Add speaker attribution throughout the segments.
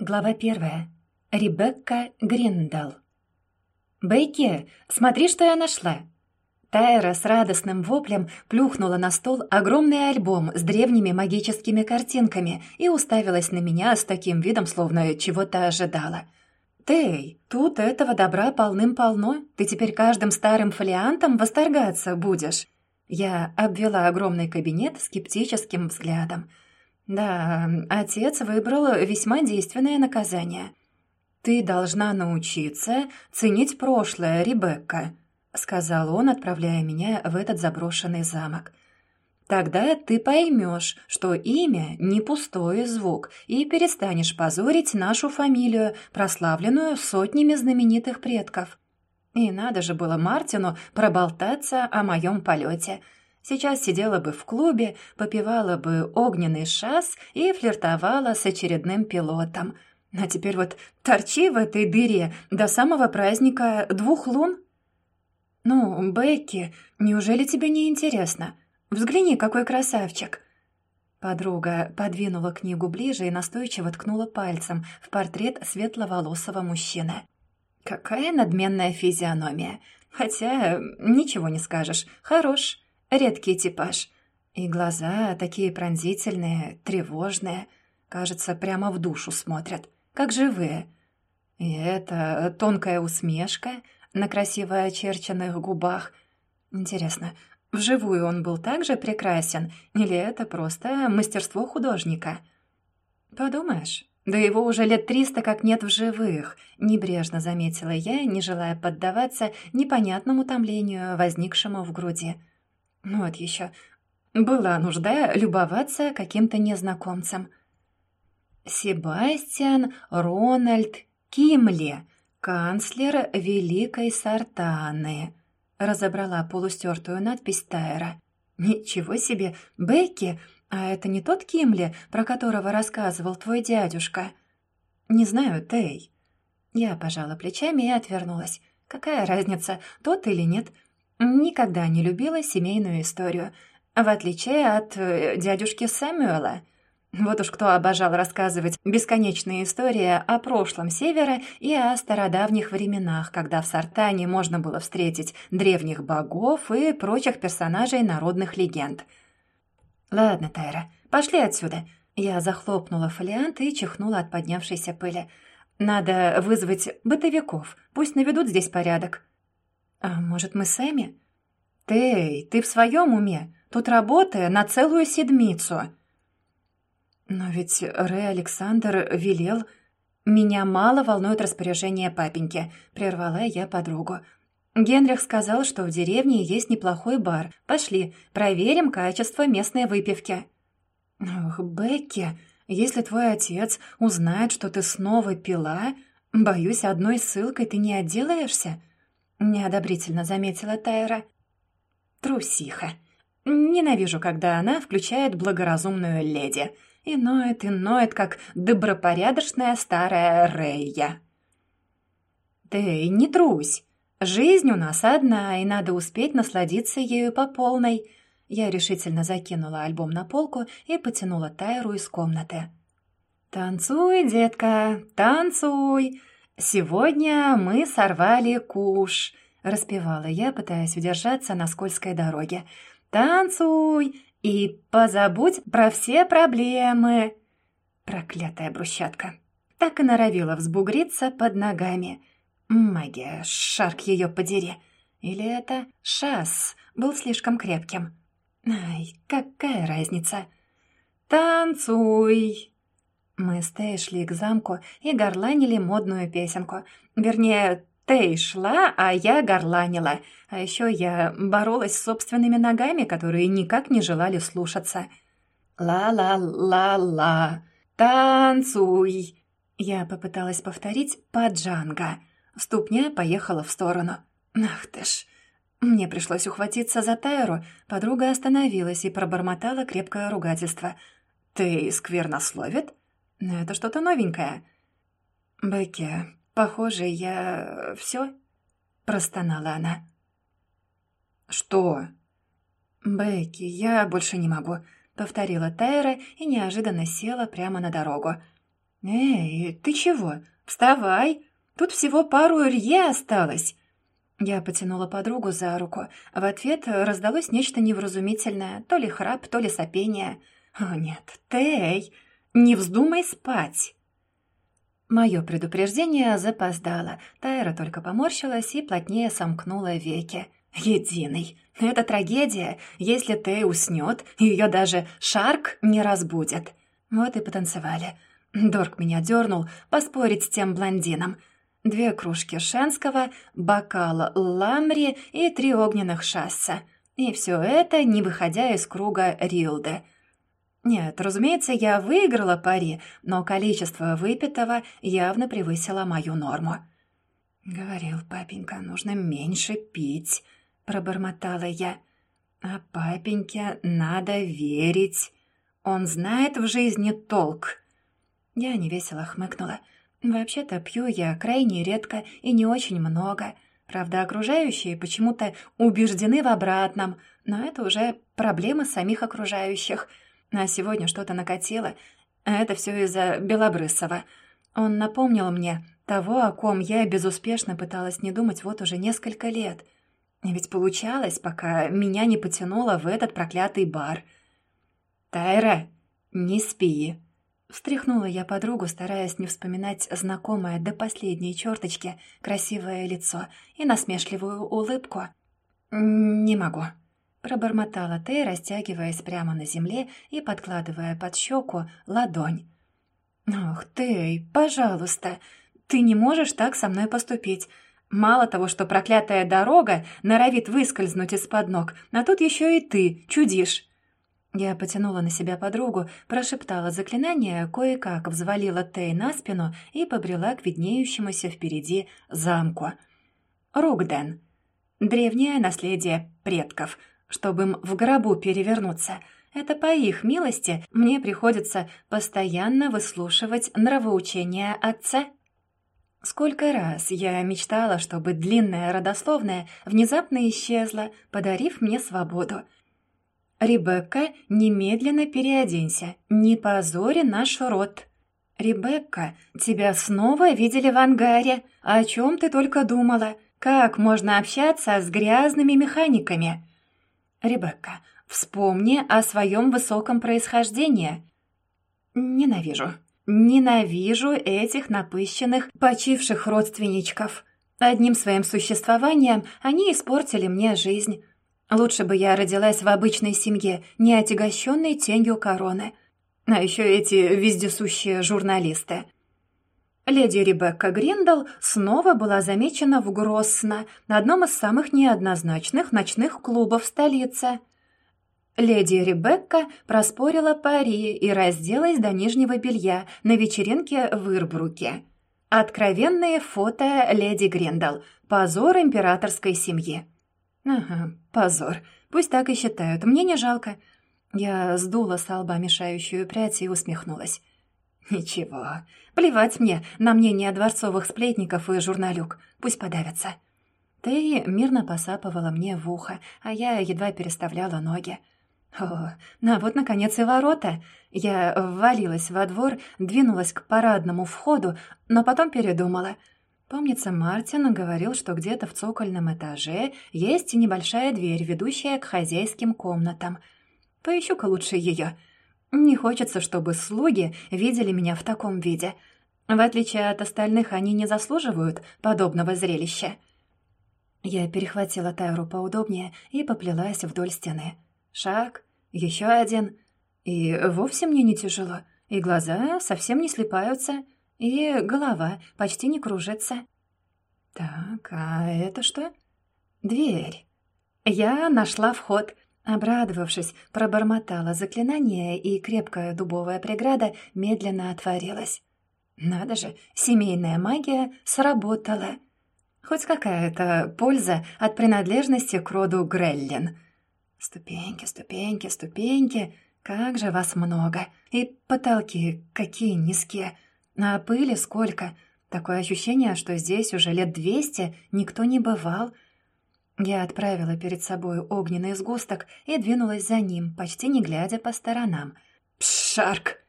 Speaker 1: Глава первая. Ребекка Гриндал. «Бейки, смотри, что я нашла!» Тайра с радостным воплем плюхнула на стол огромный альбом с древними магическими картинками и уставилась на меня с таким видом, словно чего-то ожидала. «Тей, тут этого добра полным-полно. Ты теперь каждым старым фолиантом восторгаться будешь». Я обвела огромный кабинет скептическим взглядом – да, отец выбрал весьма действенное наказание. «Ты должна научиться ценить прошлое, Ребекка», — сказал он, отправляя меня в этот заброшенный замок. «Тогда ты поймешь, что имя — не пустой звук, и перестанешь позорить нашу фамилию, прославленную сотнями знаменитых предков». И надо же было Мартину проболтаться о моем полете — Сейчас сидела бы в клубе, попивала бы огненный шас и флиртовала с очередным пилотом. А теперь вот торчи в этой дыре до самого праздника двух лун. «Ну, Бекки, неужели тебе не интересно? Взгляни, какой красавчик!» Подруга подвинула книгу ближе и настойчиво ткнула пальцем в портрет светловолосого мужчины. «Какая надменная физиономия! Хотя, ничего не скажешь, хорош!» Редкий типаж. И глаза такие пронзительные, тревожные. Кажется, прямо в душу смотрят, как живые. И это тонкая усмешка на красиво очерченных губах. Интересно, вживую он был так же прекрасен, или это просто мастерство художника? Подумаешь, да его уже лет триста как нет в живых, небрежно заметила я, не желая поддаваться непонятному томлению, возникшему в груди. Ну вот еще. Была нужда любоваться каким-то незнакомцем. Себастьян Рональд Кимли, канцлер Великой Сартаны. Разобрала полустертую надпись Тайра. «Ничего себе! Бекки! А это не тот Кимли, про которого рассказывал твой дядюшка?» «Не знаю, Тей». Я пожала плечами и отвернулась. «Какая разница, тот или нет? Никогда не любила семейную историю, в отличие от э, дядюшки Сэмюэла. Вот уж кто обожал рассказывать бесконечные истории о прошлом Севера и о стародавних временах, когда в Сартане можно было встретить древних богов и прочих персонажей народных легенд. «Ладно, Тайра, пошли отсюда». Я захлопнула фолиант и чихнула от поднявшейся пыли. «Надо вызвать бытовиков, пусть наведут здесь порядок». «А может, мы сами?» «Тей, ты в своем уме? Тут работа на целую седмицу». «Но ведь Рэй Александр велел...» «Меня мало волнует распоряжение папеньки», — прервала я подругу. «Генрих сказал, что в деревне есть неплохой бар. Пошли, проверим качество местной выпивки». «Ох, Бекки, если твой отец узнает, что ты снова пила, боюсь, одной ссылкой ты не отделаешься», — неодобрительно заметила Тайра. «Трусиха. Ненавижу, когда она включает благоразумную леди. И ноет, и ноет, как добропорядочная старая Рейя». «Ты не трусь. Жизнь у нас одна, и надо успеть насладиться ею по полной». Я решительно закинула альбом на полку и потянула Тайру из комнаты. «Танцуй, детка, танцуй!» «Сегодня мы сорвали куш», — распевала я, пытаясь удержаться на скользкой дороге. «Танцуй и позабудь про все проблемы». Проклятая брусчатка. Так и норовила взбугриться под ногами. Магия, шарк ее подери. Или это шас был слишком крепким. Ай, какая разница? «Танцуй!» Мы с Тей шли к замку и горланили модную песенку. Вернее, Тей шла, а я горланила. А еще я боролась с собственными ногами, которые никак не желали слушаться. «Ла-ла-ла-ла, танцуй!» Я попыталась повторить «паджанга». Ступня поехала в сторону. «Ах ты ж!» Мне пришлось ухватиться за Тайру. Подруга остановилась и пробормотала крепкое ругательство. «Ты сквернословит?» Но это что-то новенькое. «Бекки, похоже, я... все?» — простонала она. «Что?» «Бекки, я больше не могу», — повторила Тайра и неожиданно села прямо на дорогу. «Эй, ты чего? Вставай! Тут всего пару рье осталось!» Я потянула подругу за руку. В ответ раздалось нечто невразумительное, то ли храп, то ли сопение. «О нет, Тей, не вздумай спать!» Мое предупреждение запоздало. Тайра только поморщилась и плотнее сомкнула веки. «Единый! Это трагедия. Если Тей уснет, ее даже Шарк не разбудит». Вот и потанцевали. Дорк меня дернул поспорить с тем блондином. Две кружки шенского, бокал ламри и три огненных шасса. И все это, не выходя из круга Рилды. Нет, разумеется, я выиграла пари, но количество выпитого явно превысило мою норму. «Говорил папенька, нужно меньше пить», — пробормотала я. «А папеньке надо верить. Он знает в жизни толк». Я невесело хмыкнула. «Вообще-то пью я крайне редко и не очень много. Правда, окружающие почему-то убеждены в обратном, но это уже проблемы самих окружающих. А сегодня что-то накатило. Это все из-за Белобрысова. Он напомнил мне того, о ком я безуспешно пыталась не думать вот уже несколько лет. Ведь получалось, пока меня не потянуло в этот проклятый бар. «Тайра, не спи!» Встряхнула я подругу, стараясь не вспоминать знакомое до последней черточки красивое лицо и насмешливую улыбку. «Не могу», — пробормотала Тей, растягиваясь прямо на земле и подкладывая под щеку ладонь. «Ох, Тей, пожалуйста, ты не можешь так со мной поступить. Мало того, что проклятая дорога норовит выскользнуть из-под ног, а тут еще и ты чудишь». Я потянула на себя подругу, прошептала заклинание, кое-как взвалила Тей на спину и побрела к виднеющемуся впереди замку. Ругден. Древнее наследие предков. Чтобы им в гробу перевернуться. Это по их милости мне приходится постоянно выслушивать нравоучения отца. Сколько раз я мечтала, чтобы длинная родословная внезапно исчезла, подарив мне свободу. «Ребекка, немедленно переоденься, не позори наш род». «Ребекка, тебя снова видели в ангаре. О чем ты только думала? Как можно общаться с грязными механиками?» «Ребекка, вспомни о своем высоком происхождении». «Ненавижу», Ненавижу этих напыщенных, почивших родственничков. Одним своим существованием они испортили мне жизнь. Лучше бы я родилась в обычной семье, не отягощенной тенью короны. А еще эти вездесущие журналисты. Леди Ребекка Гриндал снова была замечена в Гроссно, на одном из самых неоднозначных ночных клубов столицы – Леди Ребекка проспорила пари и разделась до нижнего белья на вечеринке в Ирбруке. Откровенные фото леди Гриндал. Позор императорской семьи. Ага, позор. Пусть так и считают. Мне не жалко. Я сдула с лба мешающую прядь и усмехнулась. «Ничего. Плевать мне на мнение дворцовых сплетников и журналюк. Пусть подавятся». Ты мирно посапывала мне в ухо, а я едва переставляла ноги. О, ну вот, наконец, и ворота. Я ввалилась во двор, двинулась к парадному входу, но потом передумала. Помнится, Мартин говорил, что где-то в цокольном этаже есть небольшая дверь, ведущая к хозяйским комнатам. Поищу-ка лучше ее. Не хочется, чтобы слуги видели меня в таком виде. В отличие от остальных, они не заслуживают подобного зрелища. Я перехватила Тайру поудобнее и поплелась вдоль стены. Шаг, еще один. И вовсе мне не тяжело. И глаза совсем не слепаются. И голова почти не кружится. Так, а это что? Дверь. Я нашла вход. Обрадовавшись, пробормотала заклинание, и крепкая дубовая преграда медленно отворилась. Надо же, семейная магия сработала. Хоть какая-то польза от принадлежности к роду Греллин. Ступеньки, ступеньки, ступеньки, как же вас много. И потолки какие низкие. А пыли сколько. Такое ощущение, что здесь уже лет двести никто не бывал. Я отправила перед собой огненный сгусток и двинулась за ним, почти не глядя по сторонам. «Пшарк!»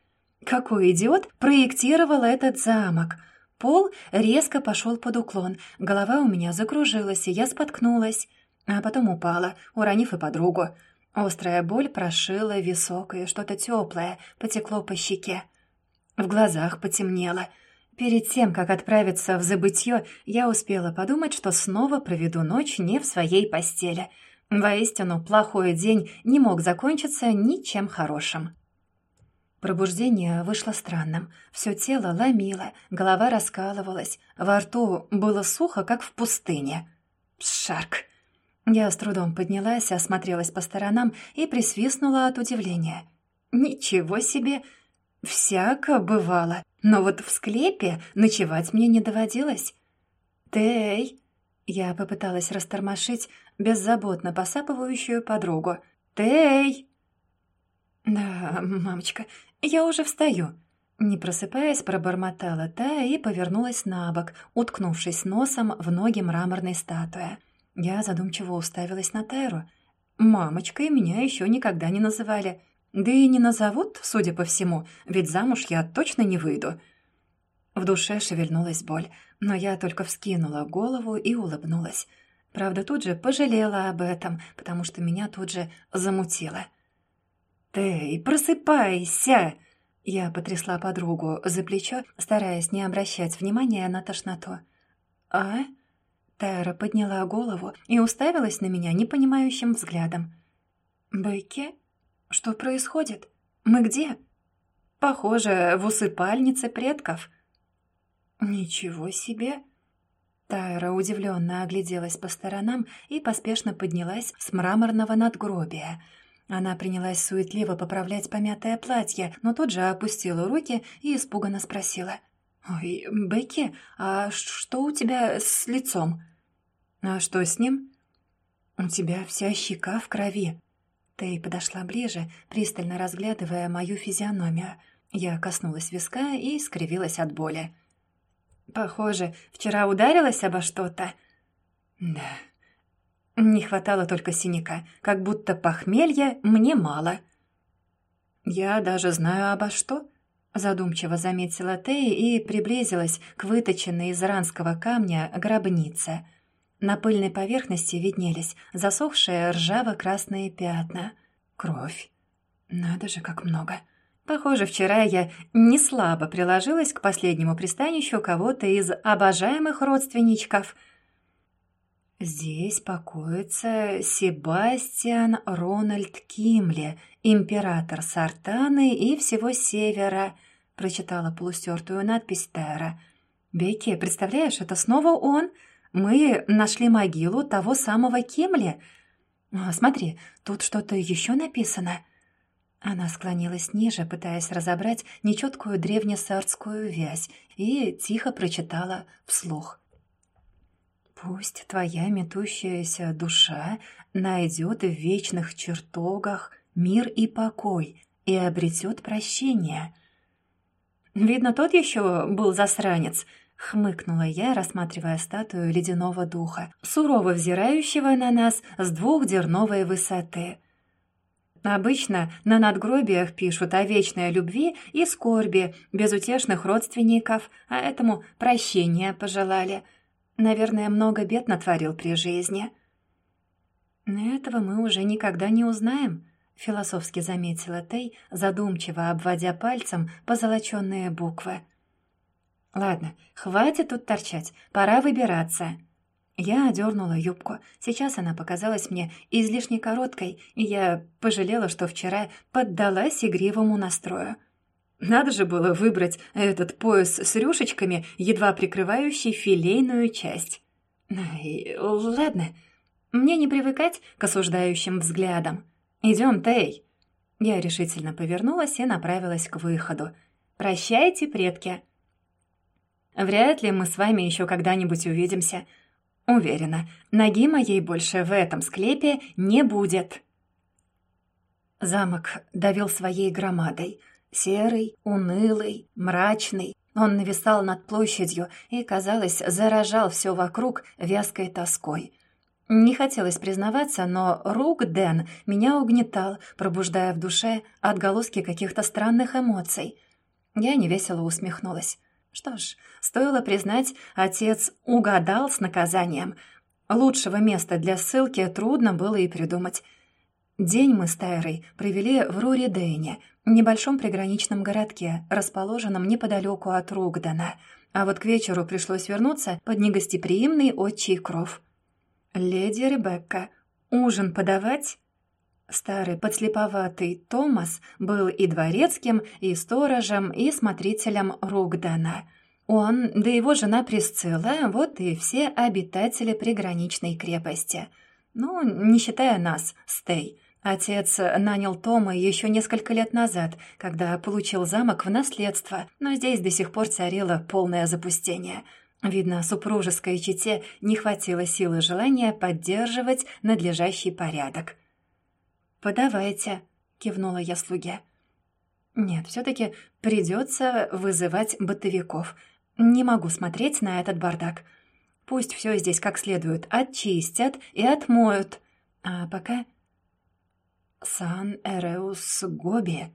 Speaker 1: Какой идиот проектировал этот замок? Пол резко пошел под уклон, голова у меня закружилась, и я споткнулась, а потом упала, уронив и подругу. Острая боль прошила висок, и что-то теплое потекло по щеке. В глазах потемнело. Перед тем, как отправиться в забытье, я успела подумать, что снова проведу ночь не в своей постели. Воистину, плохой день не мог закончиться ничем хорошим. Пробуждение вышло странным. Все тело ломило, голова раскалывалась, во рту было сухо, как в пустыне. Шарк! Я с трудом поднялась, осмотрелась по сторонам и присвистнула от удивления. «Ничего себе! Всяко бывало, но вот в склепе ночевать мне не доводилось». «Тей!» Я попыталась растормошить беззаботно посапывающую подругу. «Тей!» «Да, мамочка, я уже встаю». Не просыпаясь, пробормотала та и повернулась на бок, уткнувшись носом в ноги мраморной статуи. Я задумчиво уставилась на Тайру. «Мамочкой меня еще никогда не называли. Да и не назовут, судя по всему, ведь замуж я точно не выйду». В душе шевельнулась боль, но я только вскинула голову и улыбнулась. Правда, тут же пожалела об этом, потому что меня тут же замутило. «Эй, просыпайся!» Я потрясла подругу за плечо, стараясь не обращать внимания на тошноту. «А?» Тайра подняла голову и уставилась на меня непонимающим взглядом. «Бекки? Что происходит? Мы где?» «Похоже, в усыпальнице предков». «Ничего себе!» Тайра удивленно огляделась по сторонам и поспешно поднялась с мраморного надгробия — она принялась суетливо поправлять помятое платье, но тут же опустила руки и испуганно спросила. «Ой, Бекки, а что у тебя с лицом?» «А что с ним?» «У тебя вся щека в крови». Тей подошла ближе, пристально разглядывая мою физиономию. Я коснулась виска и скривилась от боли. «Похоже, вчера ударилась обо что-то?» «Да, не хватало только синяка, как будто похмелья мне мало. «Я даже знаю обо что», — задумчиво заметила Тея и приблизилась к выточенной из ранского камня гробнице. На пыльной поверхности виднелись засохшие ржаво-красные пятна. Кровь. Надо же, как много. Похоже, вчера я не слабо приложилась к последнему пристанищу кого-то из обожаемых родственничков — Здесь покоится Себастьян Рональд Кимли, император Сартаны и всего Севера, прочитала полустертую надпись Тера. Бекки, представляешь, это снова он? Мы нашли могилу того самого Кимли. А, смотри, тут что-то еще написано. Она склонилась ниже, пытаясь разобрать нечеткую древнесардскую вязь, и тихо прочитала вслух — Пусть твоя метущаяся душа найдет в вечных чертогах мир и покой и обретет прощение. Видно, тот еще был засранец, хмыкнула я, рассматривая статую ледяного духа, сурово взирающего на нас с двухдерновой высоты. Обычно на надгробиях пишут о вечной любви и скорби безутешных родственников, а этому прощения пожелали — Наверное, много бед натворил при жизни. «Этого мы уже никогда не узнаем», — философски заметила Тей, задумчиво обводя пальцем позолоченные буквы. «Ладно, хватит тут торчать, пора выбираться». Я одернула юбку. Сейчас она показалась мне излишне короткой, и я пожалела, что вчера поддалась игривому настрою. Надо же было выбрать этот пояс с рюшечками, едва прикрывающий филейную часть. Ладно, мне не привыкать к осуждающим взглядам. Идем, Тей. Я решительно повернулась и направилась к выходу. «Прощайте, предки!» «Вряд ли мы с вами еще когда-нибудь увидимся. Уверена, ноги моей больше в этом склепе не будет». Замок давил своей громадой — Серый, унылый, мрачный, он нависал над площадью и, казалось, заражал все вокруг вязкой тоской. Не хотелось признаваться, но рук Дэн меня угнетал, пробуждая в душе отголоски каких-то странных эмоций. Я невесело усмехнулась. Что ж, стоило признать, отец угадал с наказанием. Лучшего места для ссылки трудно было и придумать. День мы с Тайрой провели в Руридейне, небольшом приграничном городке, расположенном неподалеку от Ругдана, а вот к вечеру пришлось вернуться под негостеприимный отчий кров. «Леди Ребекка, ужин подавать?» Старый подслеповатый Томас был и дворецким, и сторожем, и смотрителем Ругдана. Он, да его жена Присцилла, вот и все обитатели приграничной крепости. Ну, не считая нас, Стей. Отец нанял Тома еще несколько лет назад, когда получил замок в наследство, но здесь до сих пор царило полное запустение. Видно, супружеской чете не хватило силы желания поддерживать надлежащий порядок. «Подавайте», — кивнула я слуге. «Нет, все-таки придется вызывать бытовиков. Не могу смотреть на этот бардак. Пусть все здесь как следует очистят и отмоют. А пока...» «Сан Эреус Гоби»,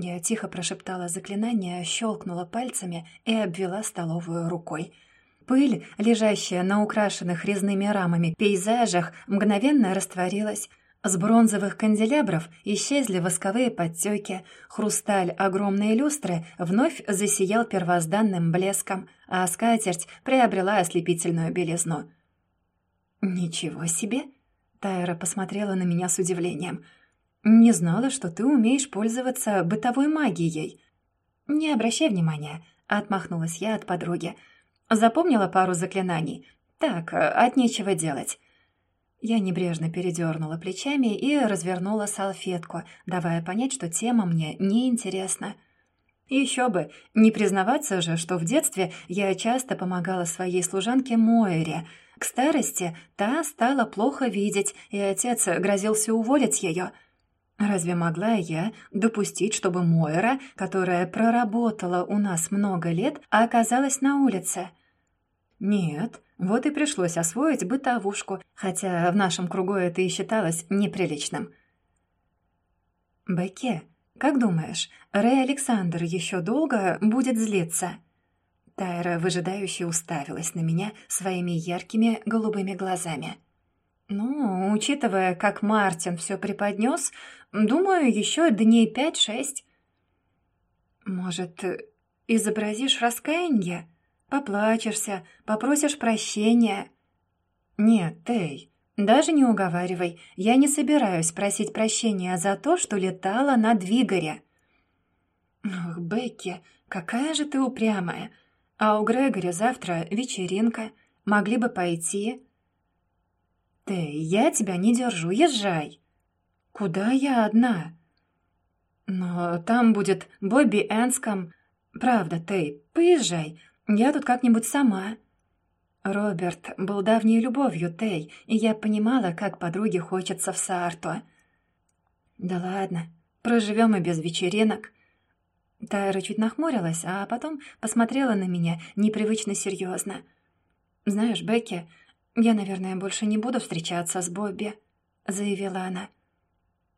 Speaker 1: я тихо прошептала заклинание, щелкнула пальцами и обвела столовую рукой. Пыль, лежащая на украшенных резными рамами пейзажах, мгновенно растворилась. С бронзовых канделябров исчезли восковые подтеки, хрусталь огромной люстры вновь засиял первозданным блеском, а скатерть приобрела ослепительную белизну. «Ничего себе!» — Тайра посмотрела на меня с удивлением. «Не знала, что ты умеешь пользоваться бытовой магией». «Не обращай внимания», — отмахнулась я от подруги. «Запомнила пару заклинаний? Так, от нечего делать». Я небрежно передернула плечами и развернула салфетку, давая понять, что тема мне неинтересна. Еще бы, не признаваться же, что в детстве я часто помогала своей служанке Моэре. К старости та стала плохо видеть, и отец грозился уволить ее. Разве могла я допустить, чтобы Моэра, которая проработала у нас много лет, оказалась на улице? Нет, вот и пришлось освоить бытовушку, хотя в нашем кругу это и считалось неприличным. «Бекке, как думаешь, Рэй Александр еще долго будет злиться?» Тайра выжидающе уставилась на меня своими яркими голубыми глазами. «Ну, учитывая, как Мартин все преподнес, думаю, еще дней пять-шесть». «Может, изобразишь раскаяние?» Поплачешься, попросишь прощения». «Нет, Тей, даже не уговаривай. Я не собираюсь просить прощения за то, что летала на двигаре». «Ох, Бекки, какая же ты упрямая. А у Грегори завтра вечеринка. Могли бы пойти». «Тей, я тебя не держу, езжай». «Куда я одна?» «Но там будет Бобби Энском. Правда, Тей, поезжай. Я тут как-нибудь сама». Роберт был давней любовью Тей, и я понимала, как подруге хочется в Саарту. «Да ладно, проживем и без вечеринок». Тайра чуть нахмурилась, а потом посмотрела на меня непривычно серьезно. «Знаешь, Бекки, я, наверное, больше не буду встречаться с Бобби», — заявила она.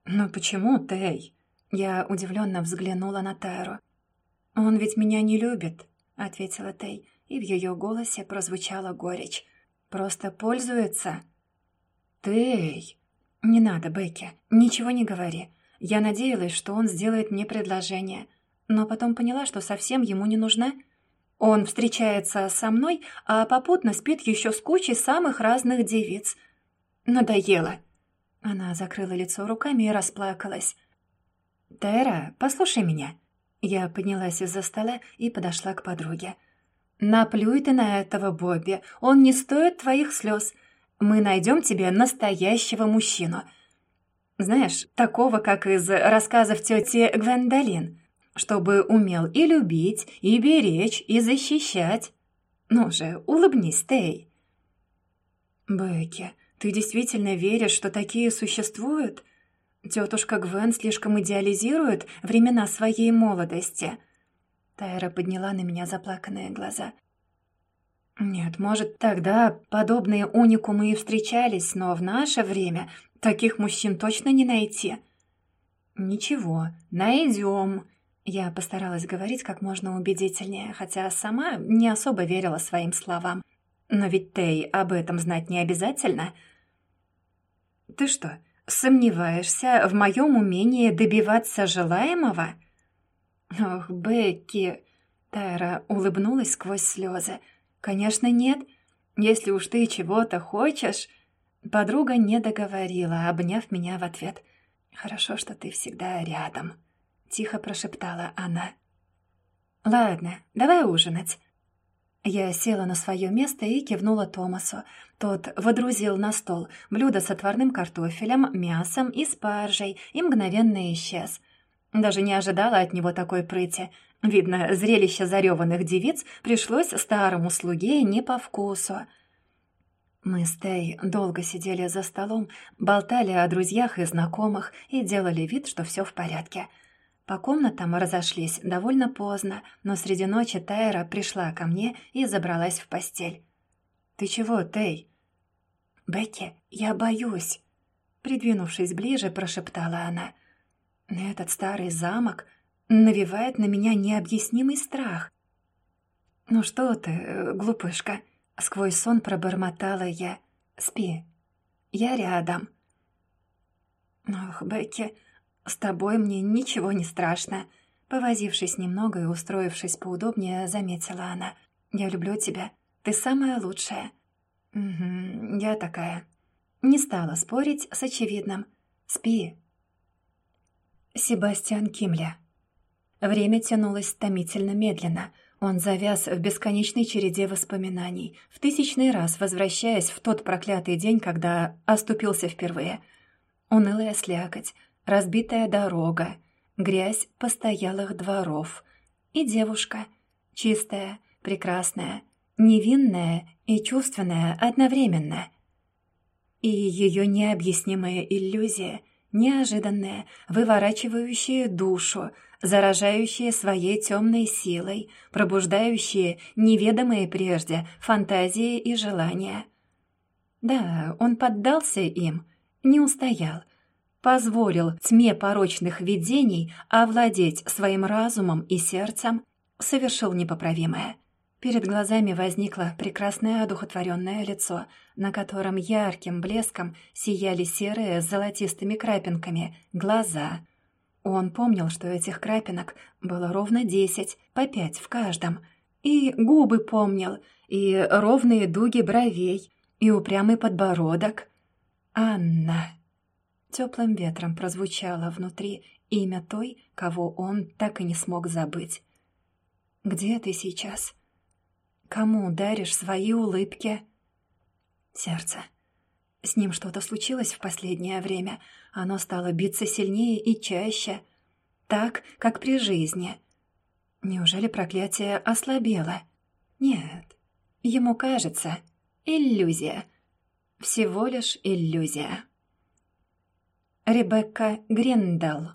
Speaker 1: «Но почему, Тей?» Я удивленно взглянула на Тайру. «Он ведь меня не любит, ответила Тей, и в ее голосе прозвучала горечь. «Просто пользуется?» «Тей!» «Не надо, Бекки, ничего не говори. Я надеялась, что он сделает мне предложение, но потом поняла, что совсем ему не нужна. Он встречается со мной, а попутно спит еще с кучей самых разных девиц. Надоело!» Она закрыла лицо руками и расплакалась. «Тера, послушай меня. Я поднялась из-за стола и подошла к подруге. «Наплюй ты на этого Бобби, он не стоит твоих слез. Мы найдем тебе настоящего мужчину. Знаешь, такого, как из рассказов тети Гвендолин, чтобы умел и любить, и беречь, и защищать. Ну же, улыбнись, Тей». «Бекки, ты действительно веришь, что такие существуют?» Тетушка Гвен слишком идеализирует времена своей молодости. Тайра подняла на меня заплаканные глаза. Нет, может, тогда подобные уникумы и встречались, но в наше время таких мужчин точно не найти. Ничего, найдем. Я постаралась говорить как можно убедительнее, хотя сама не особо верила своим словам. Но ведь Тей об этом знать не обязательно. «Ты что, сомневаешься в моем умении добиваться желаемого?» «Ох, Бекки!» Тайра улыбнулась сквозь слезы. «Конечно, нет. Если уж ты чего-то хочешь...» Подруга не договорила, обняв меня в ответ. «Хорошо, что ты всегда рядом», — тихо прошептала она. «Ладно, давай ужинать». Я села на свое место и кивнула Томасу. Тот водрузил на стол блюдо с отварным картофелем, мясом и спаржей и мгновенно исчез. Даже не ожидала от него такой прыти. Видно, зрелище зареванных девиц пришлось старому слуге не по вкусу. Мы с Тей долго сидели за столом, болтали о друзьях и знакомых и делали вид, что все в порядке — по комнатам разошлись довольно поздно, но среди ночи Тайра пришла ко мне и забралась в постель. «Ты чего, Тей?» «Бекки, я боюсь», — придвинувшись ближе, прошептала она. «Этот старый замок навевает на меня необъяснимый страх». «Ну что ты, глупышка?» — сквозь сон пробормотала я. «Спи. Я рядом». «Ох, Бекки, «С тобой мне ничего не страшно», — повозившись немного и устроившись поудобнее, заметила она. «Я люблю тебя. Ты самая лучшая». «Угу, я такая». Не стала спорить с очевидным. «Спи». Себастьян Кимля. Время тянулось томительно медленно. Он завяз в бесконечной череде воспоминаний, в тысячный раз возвращаясь в тот проклятый день, когда оступился впервые. Унылая слякоть, разбитая дорога, грязь постоялых дворов и девушка, чистая, прекрасная, невинная и чувственная одновременно. И ее необъяснимая иллюзия, неожиданная, выворачивающая душу, заражающая своей темной силой, пробуждающая неведомые прежде фантазии и желания. Да, он поддался им, не устоял, позволил тьме порочных видений овладеть своим разумом и сердцем, совершил непоправимое. Перед глазами возникло прекрасное одухотворенное лицо, на котором ярким блеском сияли серые с золотистыми крапинками глаза. Он помнил, что этих крапинок было ровно десять, по пять в каждом. И губы помнил, и ровные дуги бровей, и упрямый подбородок. «Анна!» Теплым ветром прозвучало внутри имя той, кого он так и не смог забыть. «Где ты сейчас? Кому даришь свои улыбки?» Сердце. С ним что-то случилось в последнее время. Оно стало биться сильнее и чаще. Так, как при жизни. Неужели проклятие ослабело? Нет. Ему кажется. Иллюзия. Всего лишь иллюзия. Ребекка Гриндал.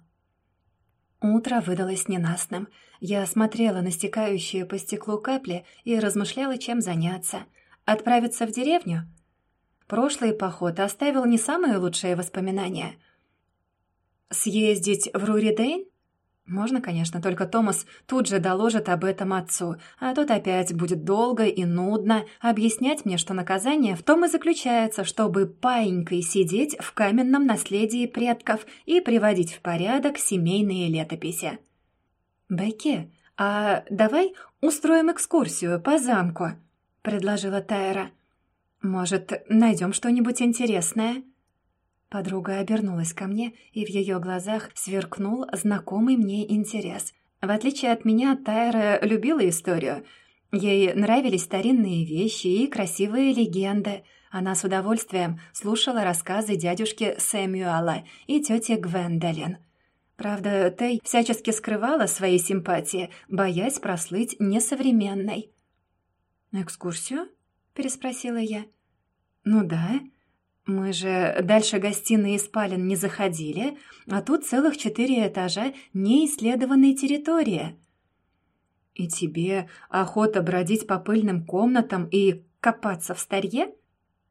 Speaker 1: Утро выдалось ненастным. Я смотрела на стекающие по стеклу капли и размышляла, чем заняться. Отправиться в деревню? Прошлый поход оставил не самые лучшие воспоминания. Съездить в Руридейн? Можно, конечно, только Томас тут же доложит об этом отцу, а тот опять будет долго и нудно объяснять мне, что наказание в том и заключается, чтобы паинькой сидеть в каменном наследии предков и приводить в порядок семейные летописи. «Бекки, а давай устроим экскурсию по замку», — предложила Тайра. «Может, найдем что-нибудь интересное?» Подруга обернулась ко мне, и в ее глазах сверкнул знакомый мне интерес. В отличие от меня, Тайра любила историю. Ей нравились старинные вещи и красивые легенды. Она с удовольствием слушала рассказы дядюшки Сэмюала и тети Гвендолин. Правда, Тей всячески скрывала свои симпатии, боясь прослыть несовременной. «Экскурсию?» — переспросила я. «Ну да», мы же дальше гостиной и спален не заходили, а тут целых четыре этажа неисследованной территории. И тебе охота бродить по пыльным комнатам и копаться в старье?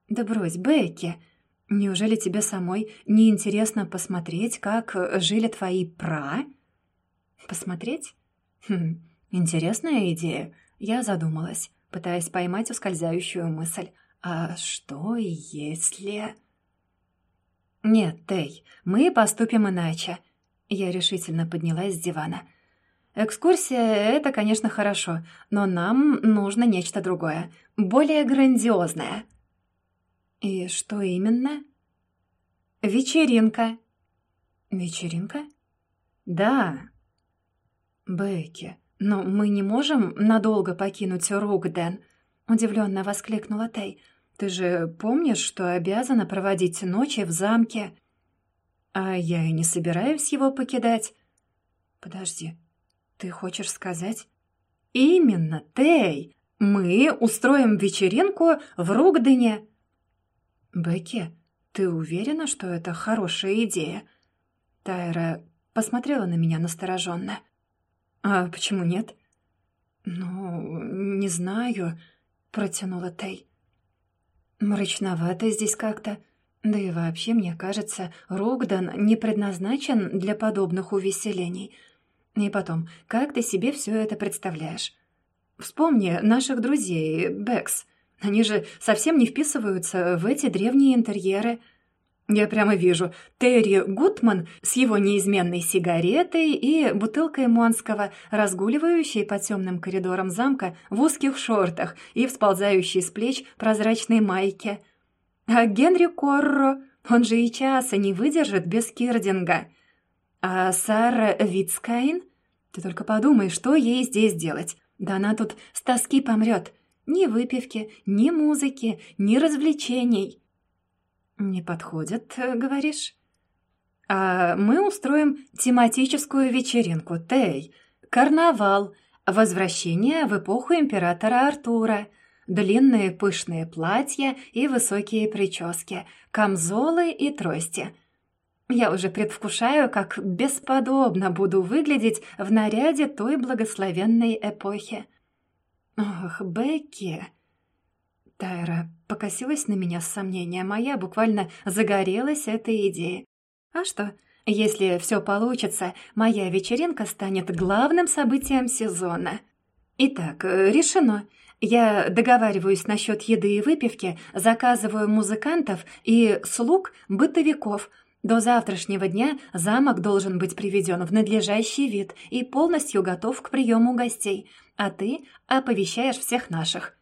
Speaker 1: Да брось, Бекки, неужели тебе самой не интересно посмотреть, как жили твои пра? Посмотреть? Хм, интересная идея. Я задумалась, пытаясь поймать ускользающую мысль. А что если... Нет, Тей, мы поступим иначе. Я решительно поднялась с дивана. Экскурсия — это, конечно, хорошо, но нам нужно нечто другое, более грандиозное. И что именно? Вечеринка. Вечеринка? Да. Бекки, но мы не можем надолго покинуть Ругден, удивленно воскликнула Тей. Ты же помнишь, что обязана проводить ночи в замке? А я и не собираюсь его покидать. Подожди, ты хочешь сказать? Именно, Тей! Мы устроим вечеринку в Ругдене. Бекки, ты уверена, что это хорошая идея? Тайра посмотрела на меня настороженно. А почему нет? Ну, не знаю, протянула Тей. Мрачновато здесь как-то. Да и вообще, мне кажется, Рогдан не предназначен для подобных увеселений. И потом, как ты себе все это представляешь? Вспомни наших друзей, Бэкс. Они же совсем не вписываются в эти древние интерьеры — я прямо вижу Терри Гутман с его неизменной сигаретой и бутылкой Монского, разгуливающей по темным коридорам замка в узких шортах и всползающей с плеч прозрачной майке. А Генри Корро, он же и часа не выдержит без кирдинга. А Сара Вицкайн? Ты только подумай, что ей здесь делать. Да она тут с тоски помрет. Ни выпивки, ни музыки, ни развлечений. «Не подходит, э, говоришь?» «А мы устроим тематическую вечеринку, Тей. Карнавал. Возвращение в эпоху императора Артура. Длинные пышные платья и высокие прически, камзолы и трости». Я уже предвкушаю, как бесподобно буду выглядеть в наряде той благословенной эпохи. Ох, Бекки, Тайра покосилась на меня с сомнением, а я буквально загорелась этой идеей. А что, если все получится, моя вечеринка станет главным событием сезона. Итак, решено. Я договариваюсь насчет еды и выпивки, заказываю музыкантов и слуг бытовиков. До завтрашнего дня замок должен быть приведен в надлежащий вид и полностью готов к приему гостей, а ты оповещаешь всех наших.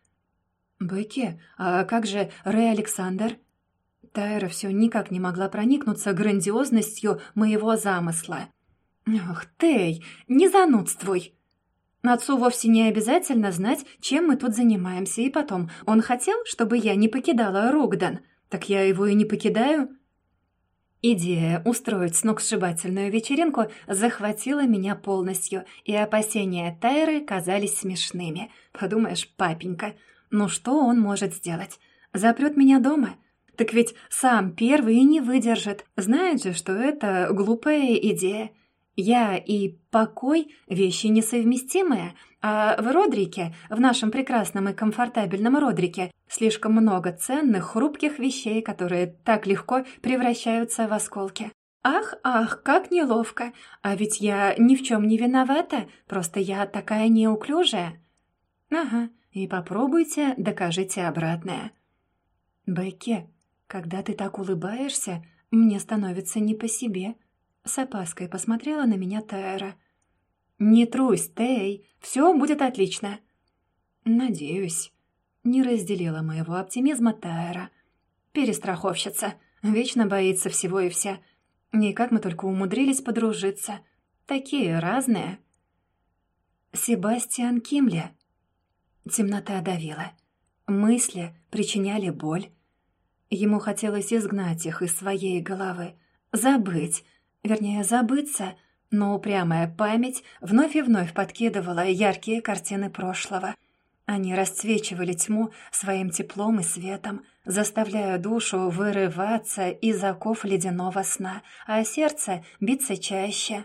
Speaker 1: «Бекки, а как же Рэй Александр?» Тайра все никак не могла проникнуться грандиозностью моего замысла. «Ох, Тей, не занудствуй!» Отцу вовсе не обязательно знать, чем мы тут занимаемся, и потом, он хотел, чтобы я не покидала Ругдан, так я его и не покидаю. Идея устроить сногсшибательную вечеринку захватила меня полностью, и опасения Тайры казались смешными. Подумаешь, папенька, ну что он может сделать? Запрет меня дома? Так ведь сам первый не выдержит. Знает же, что это глупая идея. Я и покой — вещи несовместимые, а в Родрике, в нашем прекрасном и комфортабельном Родрике, слишком много ценных, хрупких вещей, которые так легко превращаются в осколки. Ах, ах, как неловко. А ведь я ни в чем не виновата, просто я такая неуклюжая. Ага, и попробуйте докажите обратное. Бекки, когда ты так улыбаешься, мне становится не по себе. С опаской посмотрела на меня Тайра. «Не трусь, Тей, все будет отлично». «Надеюсь». Не разделила моего оптимизма Тайра. «Перестраховщица. Вечно боится всего и вся. И как мы только умудрились подружиться. Такие разные». «Себастьян Кимли», Темнота давила. Мысли причиняли боль. Ему хотелось изгнать их из своей головы, забыть, вернее, забыться, но упрямая память вновь и вновь подкидывала яркие картины прошлого. Они расцвечивали тьму своим теплом и светом, заставляя душу вырываться из оков ледяного сна, а сердце биться чаще.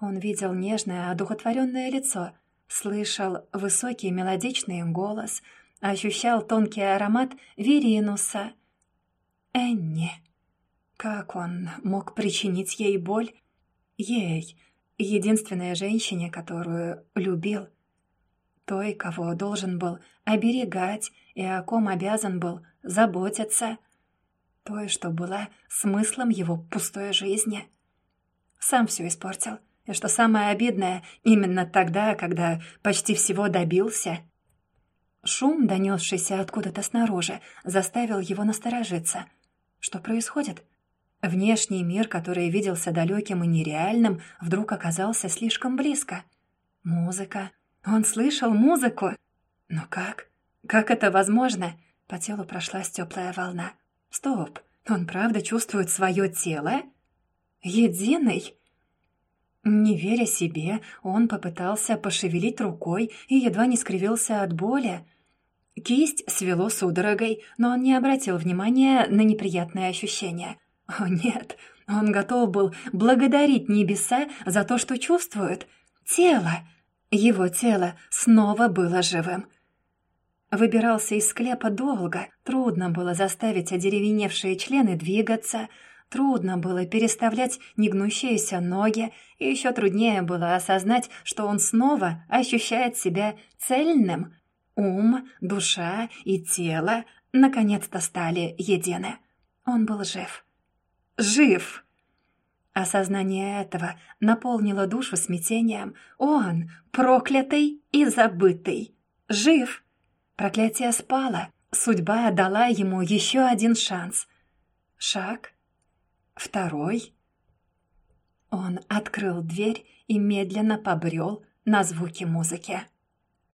Speaker 1: Он видел нежное, одухотворенное лицо — слышал высокий мелодичный голос, ощущал тонкий аромат Веринуса. Энни. Как он мог причинить ей боль? Ей, единственной женщине, которую любил. Той, кого должен был оберегать и о ком обязан был заботиться. Той, что была смыслом его пустой жизни. Сам все испортил. И что самое обидное, именно тогда, когда почти всего добился. Шум, донесшийся откуда-то снаружи, заставил его насторожиться. Что происходит? Внешний мир, который виделся далеким и нереальным, вдруг оказался слишком близко. Музыка. Он слышал музыку. Но как? Как это возможно? По телу прошлась теплая волна. Стоп, он правда чувствует свое тело? Единый? Не веря себе, он попытался пошевелить рукой и едва не скривился от боли. Кисть свело судорогой, но он не обратил внимания на неприятные ощущения. О нет, он готов был благодарить небеса за то, что чувствует. Тело, его тело снова было живым. Выбирался из склепа долго, трудно было заставить одеревеневшие члены двигаться, трудно было переставлять негнущиеся ноги, и еще труднее было осознать, что он снова ощущает себя цельным — Ум, душа и тело наконец-то стали едины. Он был жив. Жив! Осознание этого наполнило душу смятением. Он, проклятый и забытый, жив. Проклятие спало. Судьба дала ему еще один шанс. Шаг. Второй. Он открыл дверь и медленно побрел на звуки музыки.